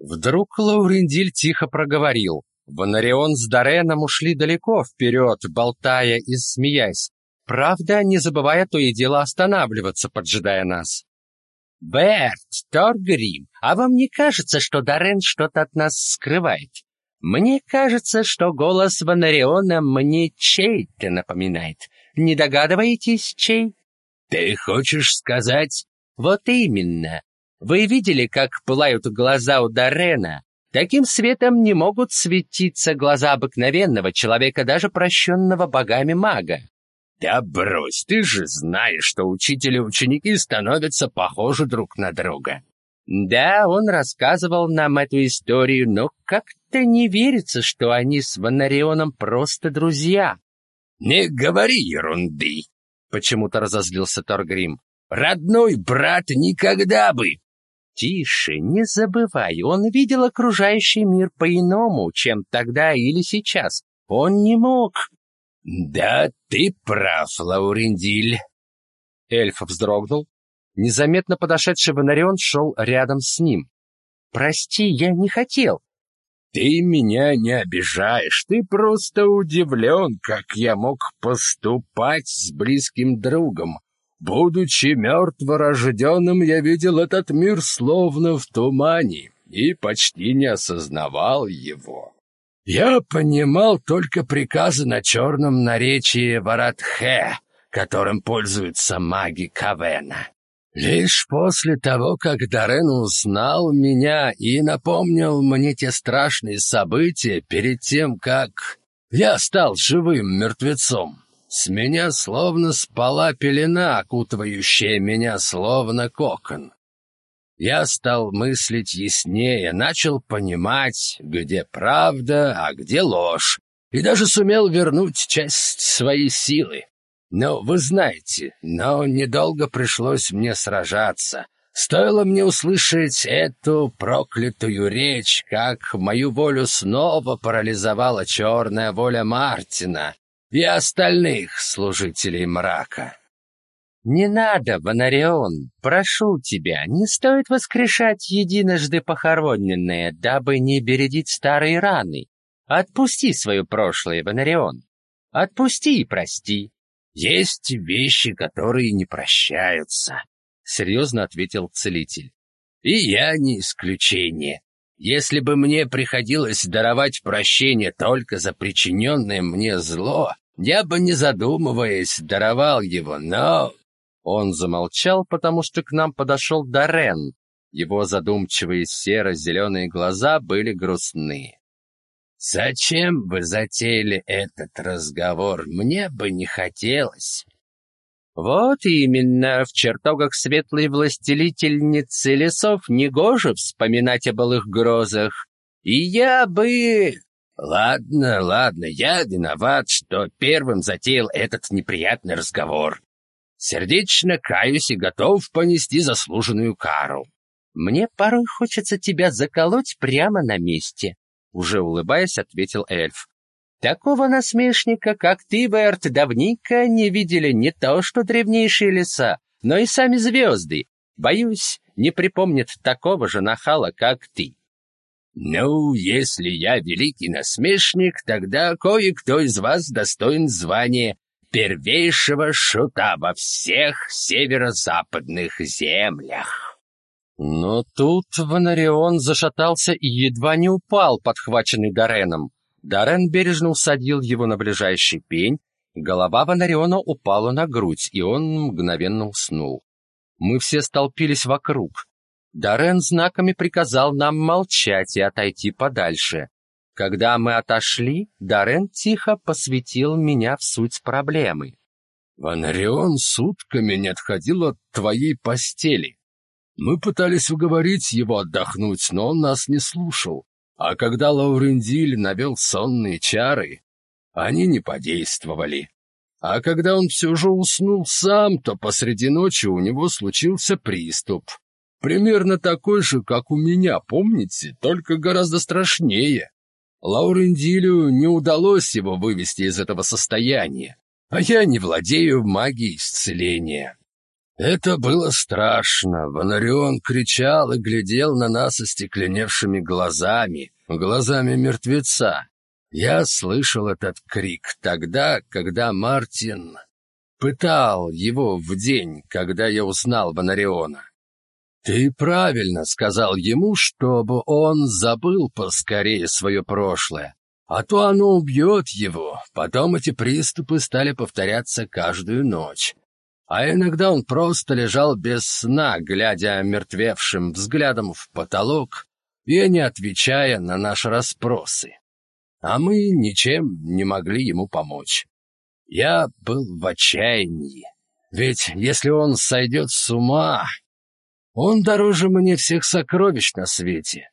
Вдруг Лаурендиль тихо проговорил. Бонарион с Дореном ушли далеко вперед, болтая и смеясь. Правда, не забывая то и дело останавливаться, поджидая нас. «Берт, Торгрим, а вам не кажется, что Дорен что-то от нас скрывает? Мне кажется, что голос Бонариона мне чей-то напоминает. Не догадываетесь, чей?» «Ты хочешь сказать?» «Вот именно. Вы видели, как пылают глаза у Дорена? Таким светом не могут светиться глаза обыкновенного человека, даже прощенного богами мага. Да брось, ты же знаешь, что учитель и ученики становятся похожи друг на друга. Да, он рассказывал нам эту историю, но как-то не верится, что они с Ванарионом просто друзья. Не говори ерунды, почему-то разозлился Торгрим. Родной брат никогда бы. Тише, не забывай, он видел окружающий мир по-иному, чем тогда или сейчас. Он не мог. Да, ты прав, Лаурендиль. Эльф вздрогнул. Незаметно подошедший Бонарион шел рядом с ним. «Прости, я не хотел». «Ты меня не обижаешь, ты просто удивлен, как я мог поступать с близким другом. Будучи мертворожденным, я видел этот мир словно в тумане и почти не осознавал его. Я понимал только приказы на черном наречии Варатхе, которым пользуются маги Кавена. Лишь после того, как Дарен узнал меня и напомнил мне те страшные события перед тем, как я стал живым мертвецом, с меня словно спала пелена, окутывающая меня словно кокон. Я стал мыслить яснее, начал понимать, где правда, а где ложь, и даже сумел вернуть часть своей силы. Но вы знаете, но недолго пришлось мне сражаться. Стоило мне услышать эту проклятую речь, как мою волю снова парализовала черная воля Мартина, и остальных служителей мрака. «Не надо, Бонарион, прошу тебя, не стоит воскрешать единожды похороненное, дабы не бередить старые раны. Отпусти свое прошлое, Бонарион. Отпусти и прости». «Есть вещи, которые не прощаются», — серьезно ответил целитель. «И я не исключение. Если бы мне приходилось даровать прощение только за причиненное мне зло, я бы, не задумываясь, даровал его, но...» Он замолчал, потому что к нам подошел Дорен. Его задумчивые серо-зеленые глаза были грустны. «Зачем вы затеяли этот разговор? Мне бы не хотелось». «Вот именно, в чертогах светлой властелительницы лесов негоже вспоминать о былых грозах. И я бы...» «Ладно, ладно, я виноват, что первым затеял этот неприятный разговор. Сердечно каюсь и готов понести заслуженную кару». «Мне порой хочется тебя заколоть прямо на месте», — уже улыбаясь, ответил эльф. «Такого насмешника, как ты, Берт, давненько не видели не то что древнейшие леса, но и сами звезды. Боюсь, не припомнят такого же нахала, как ты». «Ну, если я великий насмешник, тогда кое-кто из вас достоин звания первейшего шута во всех северо-западных землях». Но тут Ванарион зашатался и едва не упал, подхваченный Дореном. Дорен бережно усадил его на ближайший пень, голова Ванариона упала на грудь, и он мгновенно уснул. Мы все столпились вокруг. Дарен знаками приказал нам молчать и отойти подальше. Когда мы отошли, Дарен тихо посвятил меня в суть проблемы. «Ванарион сутками не отходил от твоей постели. Мы пытались уговорить его отдохнуть, но он нас не слушал. А когда Лаурендиль навел сонные чары, они не подействовали. А когда он все же уснул сам, то посреди ночи у него случился приступ. Примерно такой же, как у меня, помните, только гораздо страшнее. Лаурендилю не удалось его вывести из этого состояния, а я не владею магией исцеления. Это было страшно. Ванарион кричал и глядел на нас остекленевшими глазами, глазами мертвеца. Я слышал этот крик тогда, когда Мартин пытал его в день, когда я узнал Ванариона. Ты правильно сказал ему, чтобы он забыл поскорее свое прошлое, а то оно убьет его. Потом эти приступы стали повторяться каждую ночь а иногда он просто лежал без сна, глядя мертвевшим взглядом в потолок и не отвечая на наши расспросы. А мы ничем не могли ему помочь. Я был в отчаянии, ведь если он сойдет с ума, он дороже мне всех сокровищ на свете.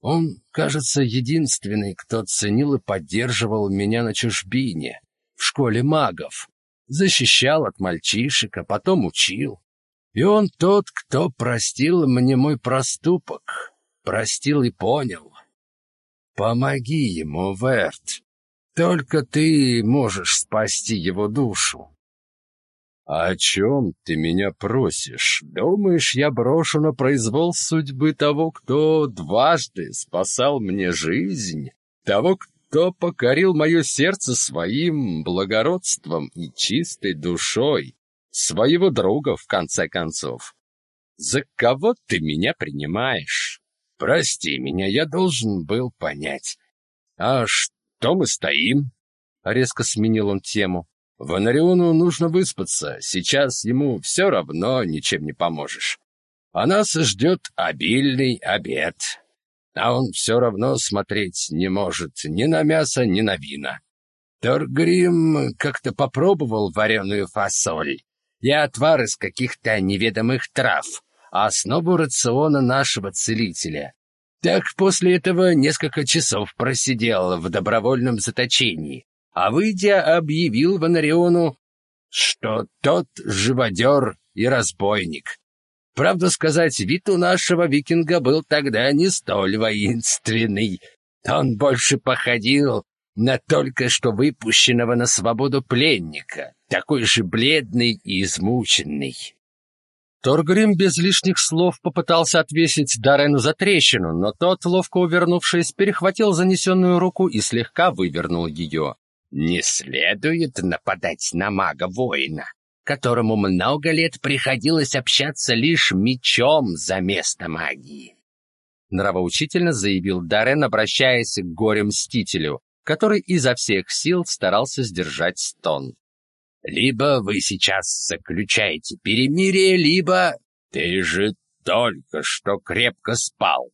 Он, кажется, единственный, кто ценил и поддерживал меня на чужбине, в школе магов, защищал от мальчишек, а потом учил. И он тот, кто простил мне мой проступок, простил и понял. Помоги ему, Верт. Только ты можешь спасти его душу. «О чем ты меня просишь? Думаешь, я брошу на произвол судьбы того, кто дважды спасал мне жизнь? Того, кто кто покорил мое сердце своим благородством и чистой душой, своего друга, в конце концов. За кого ты меня принимаешь? Прости меня, я должен был понять. А что мы стоим? Резко сменил он тему. Ванариону нужно выспаться, сейчас ему все равно ничем не поможешь. А нас ждет обильный обед а он все равно смотреть не может ни на мясо, ни на вина. Торгрим как-то попробовал вареную фасоль и отвар из каких-то неведомых трав, основу рациона нашего целителя. Так после этого несколько часов просидел в добровольном заточении, а выйдя, объявил Ванариону, что тот живодер и разбойник, Правда сказать, вид у нашего викинга был тогда не столь воинственный. Он больше походил на только что выпущенного на свободу пленника, такой же бледный и измученный. Торгрим без лишних слов попытался отвесить Дарену за трещину, но тот, ловко увернувшись, перехватил занесенную руку и слегка вывернул ее. «Не следует нападать на мага-воина которому много лет приходилось общаться лишь мечом за место магии. Нравоучительно заявил Дарен, обращаясь к горе-мстителю, который изо всех сил старался сдержать стон. «Либо вы сейчас заключаете перемирие, либо ты же только что крепко спал.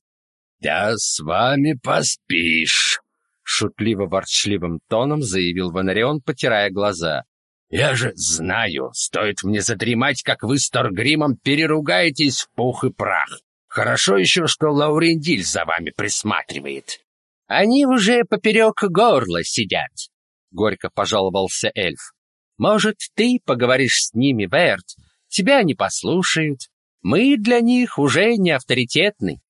Да с вами поспишь!» Шутливо-ворчливым тоном заявил Ванарион, потирая глаза. Я же знаю, стоит мне задремать, как вы с Торгримом переругаетесь в пух и прах. Хорошо еще, что Лаурендиль за вами присматривает. Они уже поперек горла сидят, — горько пожаловался эльф. Может, ты поговоришь с ними, Верт? Тебя не послушают. Мы для них уже не авторитетны.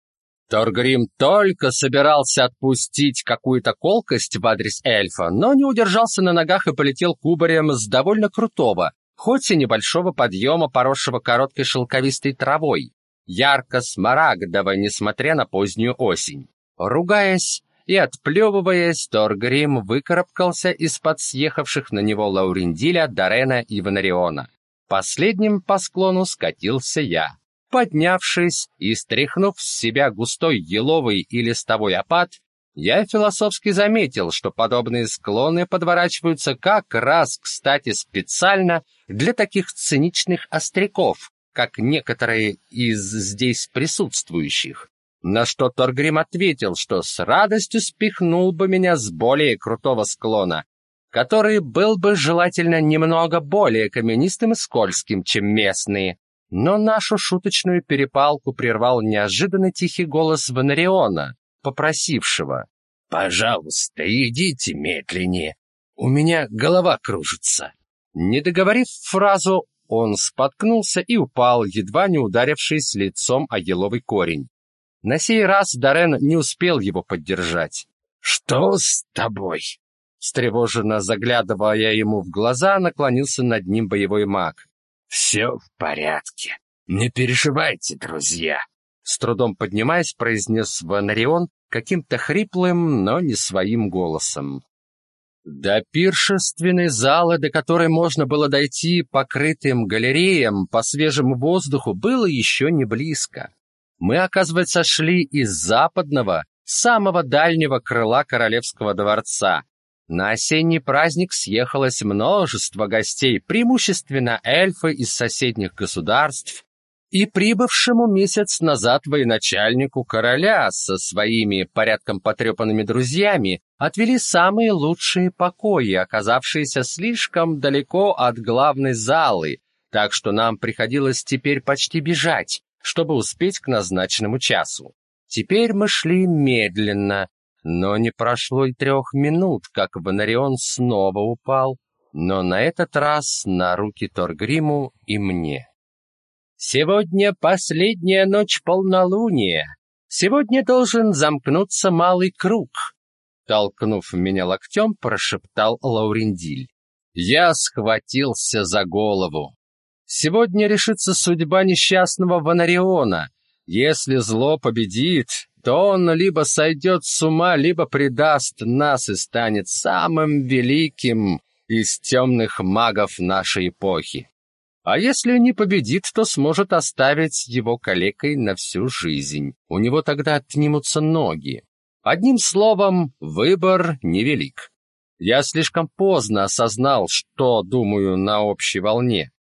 Торгрим только собирался отпустить какую-то колкость в адрес эльфа, но не удержался на ногах и полетел кубарем с довольно крутого, хоть и небольшого подъема, поросшего короткой шелковистой травой, ярко-смарагдово, несмотря на позднюю осень. Ругаясь и отплевываясь, Торгрим выкарабкался из-под съехавших на него Лаурендиля, Дарена и Ванариона. Последним по склону скатился я. Поднявшись и стряхнув с себя густой еловый и листовой опад, я философски заметил, что подобные склоны подворачиваются как раз, кстати, специально для таких циничных остряков, как некоторые из здесь присутствующих. На что Торгрим ответил, что с радостью спихнул бы меня с более крутого склона, который был бы желательно немного более каменистым и скользким, чем местные. Но нашу шуточную перепалку прервал неожиданно тихий голос Ванариона, попросившего «Пожалуйста, идите медленнее, у меня голова кружится». Не договорив фразу, он споткнулся и упал, едва не ударившись лицом о еловый корень. На сей раз Дарен не успел его поддержать. «Что с тобой?» Встревоженно заглядывая ему в глаза, наклонился над ним боевой маг. «Все в порядке. Не переживайте, друзья!» С трудом поднимаясь, произнес Ванарион каким-то хриплым, но не своим голосом. До пиршественной залы, до которой можно было дойти покрытым галереям по свежему воздуху, было еще не близко. Мы, оказывается, шли из западного, самого дальнего крыла королевского дворца. На осенний праздник съехалось множество гостей, преимущественно эльфы из соседних государств, и прибывшему месяц назад военачальнику короля со своими порядком потрепанными друзьями отвели самые лучшие покои, оказавшиеся слишком далеко от главной залы, так что нам приходилось теперь почти бежать, чтобы успеть к назначенному часу. Теперь мы шли медленно, но не прошло и трех минут, как Бонарион снова упал, но на этот раз на руки Торгриму и мне. Сегодня последняя ночь полнолуния. Сегодня должен замкнуться малый круг. Толкнув меня локтем, прошептал Лаурендиль. Я схватился за голову. Сегодня решится судьба несчастного Ванариона. Если зло победит, то он либо сойдет с ума, либо предаст нас и станет самым великим из темных магов нашей эпохи. А если не победит, то сможет оставить его калекой на всю жизнь. У него тогда отнимутся ноги. Одним словом, выбор невелик. Я слишком поздно осознал, что думаю на общей волне.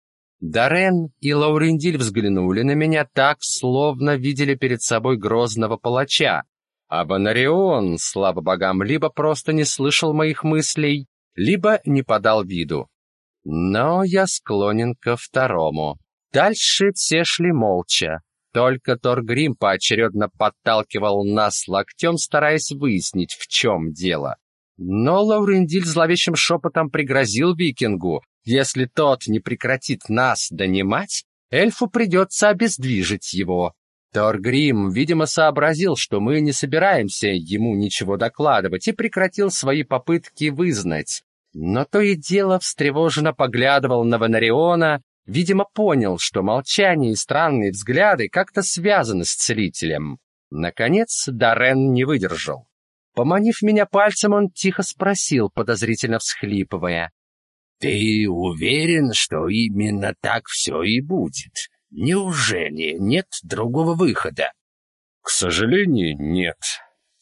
Дарен и Лаурендиль взглянули на меня так, словно видели перед собой грозного палача. А Бонарион, слава богам, либо просто не слышал моих мыслей, либо не подал виду. Но я склонен ко второму. Дальше все шли молча. Только Торгрим поочередно подталкивал нас локтем, стараясь выяснить, в чем дело. Но Лаурендиль зловещим шепотом пригрозил викингу, если тот не прекратит нас донимать, эльфу придется обездвижить его. Торгрим, видимо, сообразил, что мы не собираемся ему ничего докладывать, и прекратил свои попытки вызнать. Но то и дело встревоженно поглядывал на Ванариона, видимо, понял, что молчание и странные взгляды как-то связаны с целителем. Наконец Дарен не выдержал. Поманив меня пальцем, он тихо спросил, подозрительно всхлипывая. «Ты уверен, что именно так все и будет? Неужели нет другого выхода?» «К сожалению, нет»,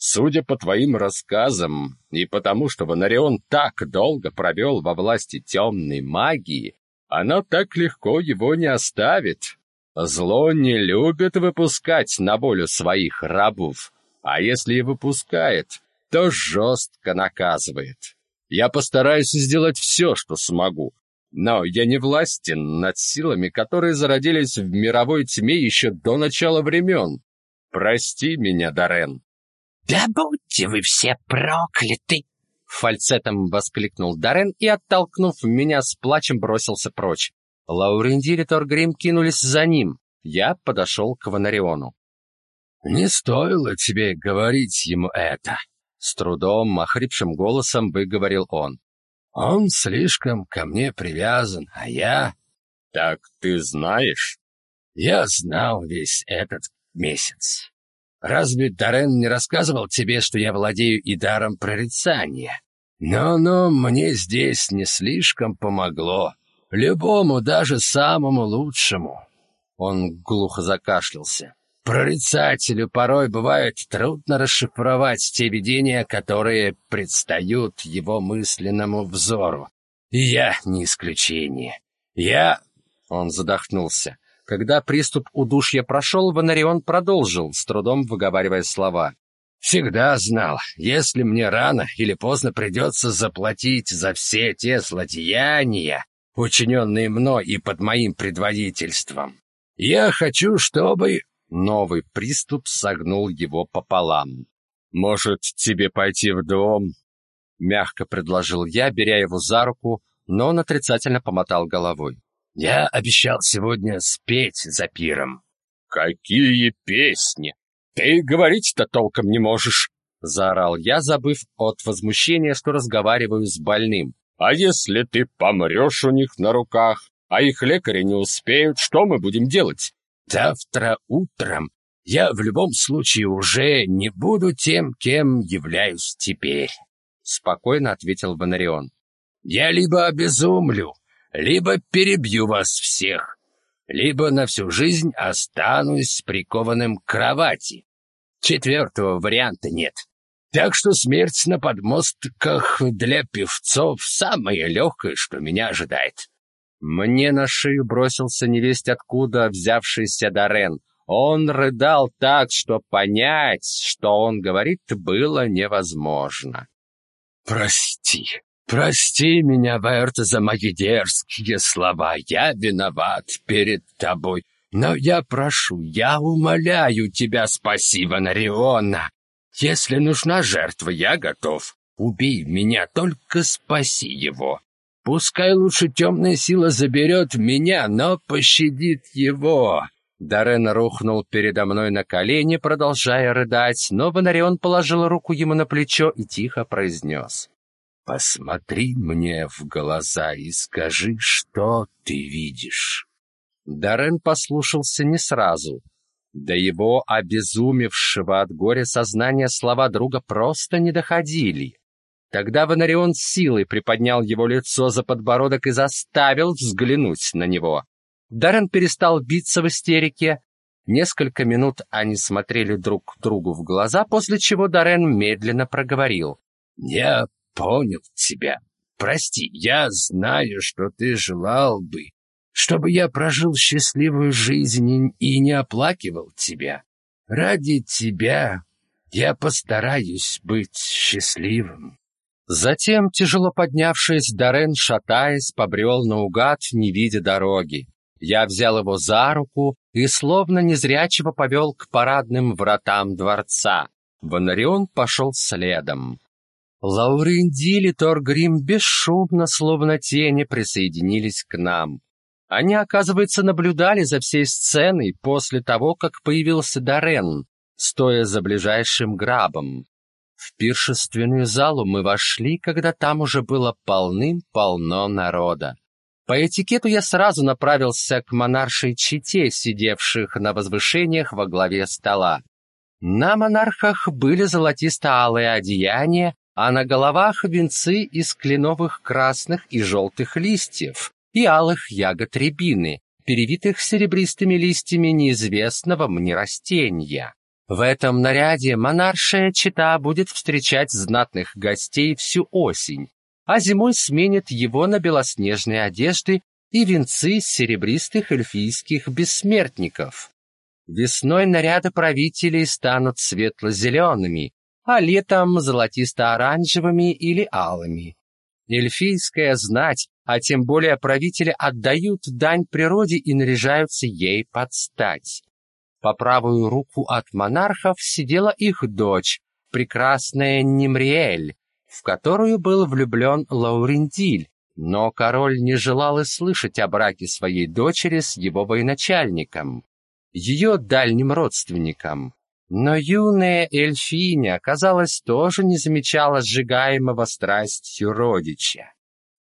Судя по твоим рассказам и потому, что Ванарион так долго провел во власти темной магии, она так легко его не оставит. Зло не любит выпускать на волю своих рабов, а если и выпускает, то жестко наказывает. Я постараюсь сделать все, что смогу, но я не властен над силами, которые зародились в мировой тьме еще до начала времен. Прости меня, Дарен. «Да будьте вы все прокляты!» Фальцетом воскликнул Дарен и, оттолкнув меня с плачем, бросился прочь. Лаурендиль и Торгрим кинулись за ним. Я подошел к Ванариону. «Не стоило тебе говорить ему это!» С трудом, охрипшим голосом выговорил он. «Он слишком ко мне привязан, а я...» «Так ты знаешь?» «Я знал весь этот месяц. Разве Дарен не рассказывал тебе, что я владею и даром прорицания? Но-но, мне здесь не слишком помогло. Любому, даже самому лучшему. Он глухо закашлялся. Прорицателю порой бывает трудно расшифровать те видения, которые предстают его мысленному взору. И я не исключение. Я... Он задохнулся. Когда приступ удушья прошел, Ванарион продолжил, с трудом выговаривая слова. «Всегда знал, если мне рано или поздно придется заплатить за все те злодеяния, учиненные мной и под моим предводительством. Я хочу, чтобы...» Новый приступ согнул его пополам. «Может, тебе пойти в дом?» Мягко предложил я, беря его за руку, но он отрицательно помотал головой. Я обещал сегодня спеть за пиром. Какие песни? Ты говорить-то толком не можешь, заорал я, забыв от возмущения, что разговариваю с больным. А если ты помрешь у них на руках, а их лекари не успеют, что мы будем делать? Завтра утром я в любом случае уже не буду тем, кем являюсь теперь, спокойно ответил Бонарион. Я либо обезумлю, либо перебью вас всех, либо на всю жизнь останусь прикованным к кровати. Четвертого варианта нет. Так что смерть на подмостках для певцов самое легкое, что меня ожидает. Мне на шею бросился невесть откуда взявшийся Дорен. Он рыдал так, что понять, что он говорит, было невозможно. «Прости, прости меня, Верт, за мои дерзкие слова. Я виноват перед тобой. Но я прошу, я умоляю тебя, спаси Ванариона. Если нужна жертва, я готов. Убей меня, только спаси его. Пускай лучше темная сила заберет меня, но пощадит его. Дарен рухнул передо мной на колени, продолжая рыдать, но Бонарион положил руку ему на плечо и тихо произнес. «Посмотри мне в глаза и скажи, что ты видишь». Дарен послушался не сразу. До его обезумевшего от горя сознания слова друга просто не доходили. Тогда Ванарион силой приподнял его лицо за подбородок и заставил взглянуть на него. Дарен перестал биться в истерике. Несколько минут они смотрели друг другу в глаза, после чего Дарен медленно проговорил. «Я понял тебя. Прости, я знаю, что ты желал бы, чтобы я прожил счастливую жизнь и не оплакивал тебя. Ради тебя я постараюсь быть счастливым. Затем, тяжело поднявшись, Дорен, шатаясь, побрел наугад, не видя дороги. Я взял его за руку и словно незрячего повел к парадным вратам дворца. Бонарион пошел следом. Лаурендиль и Торгрим бесшумно, словно тени, присоединились к нам. Они, оказывается, наблюдали за всей сценой после того, как появился Дорен, стоя за ближайшим грабом. В пиршественную залу мы вошли, когда там уже было полным-полно народа. По этикету я сразу направился к монаршей чете, сидевших на возвышениях во главе стола. На монархах были золотисто-алые одеяния, а на головах венцы из кленовых красных и желтых листьев, и алых ягод рябины, перевитых серебристыми листьями неизвестного мне растения. В этом наряде монаршая чита будет встречать знатных гостей всю осень, а зимой сменит его на белоснежные одежды и венцы серебристых эльфийских бессмертников. Весной наряды правителей станут светло-зелеными, а летом золотисто-оранжевыми или алыми. Эльфийская знать, а тем более правители отдают дань природе и наряжаются ей под стать. По правую руку от монархов сидела их дочь, прекрасная Немриэль, в которую был влюблен Лаурентиль, но король не желал и слышать о браке своей дочери с его военачальником, ее дальним родственником. Но юная эльфиня, казалось, тоже не замечала сжигаемого страстью родича.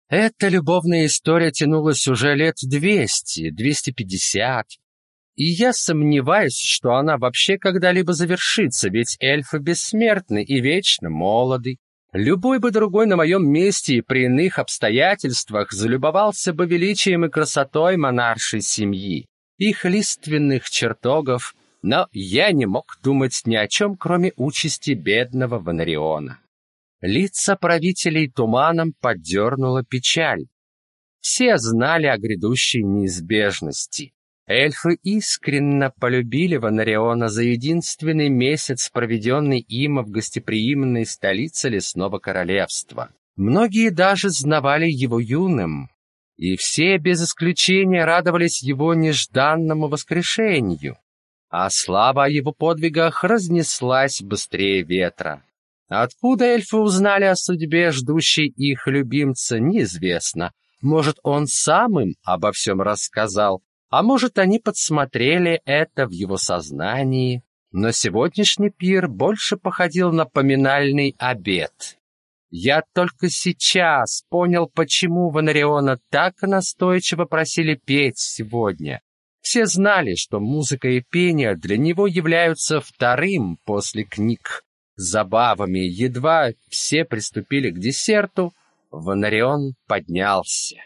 Эта любовная история тянулась уже лет двести, двести пятьдесят, и я сомневаюсь, что она вообще когда-либо завершится, ведь эльфы бессмертны и вечно молоды. Любой бы другой на моем месте и при иных обстоятельствах залюбовался бы величием и красотой монаршей семьи, их лиственных чертогов, но я не мог думать ни о чем, кроме участи бедного Ванариона. Лица правителей туманом поддернула печаль. Все знали о грядущей неизбежности. Эльфы искренне полюбили Ванариона за единственный месяц, проведенный им в гостеприимной столице лесного королевства. Многие даже знавали его юным, и все без исключения радовались его нежданному воскрешению а слава о его подвигах разнеслась быстрее ветра. Откуда эльфы узнали о судьбе ждущей их любимца, неизвестно. Может, он сам им обо всем рассказал, а может, они подсмотрели это в его сознании. Но сегодняшний пир больше походил на поминальный обед. Я только сейчас понял, почему Ванариона так настойчиво просили петь сегодня. Все знали, что музыка и пение для него являются вторым после книг. Забавами едва все приступили к десерту, Ванарион поднялся.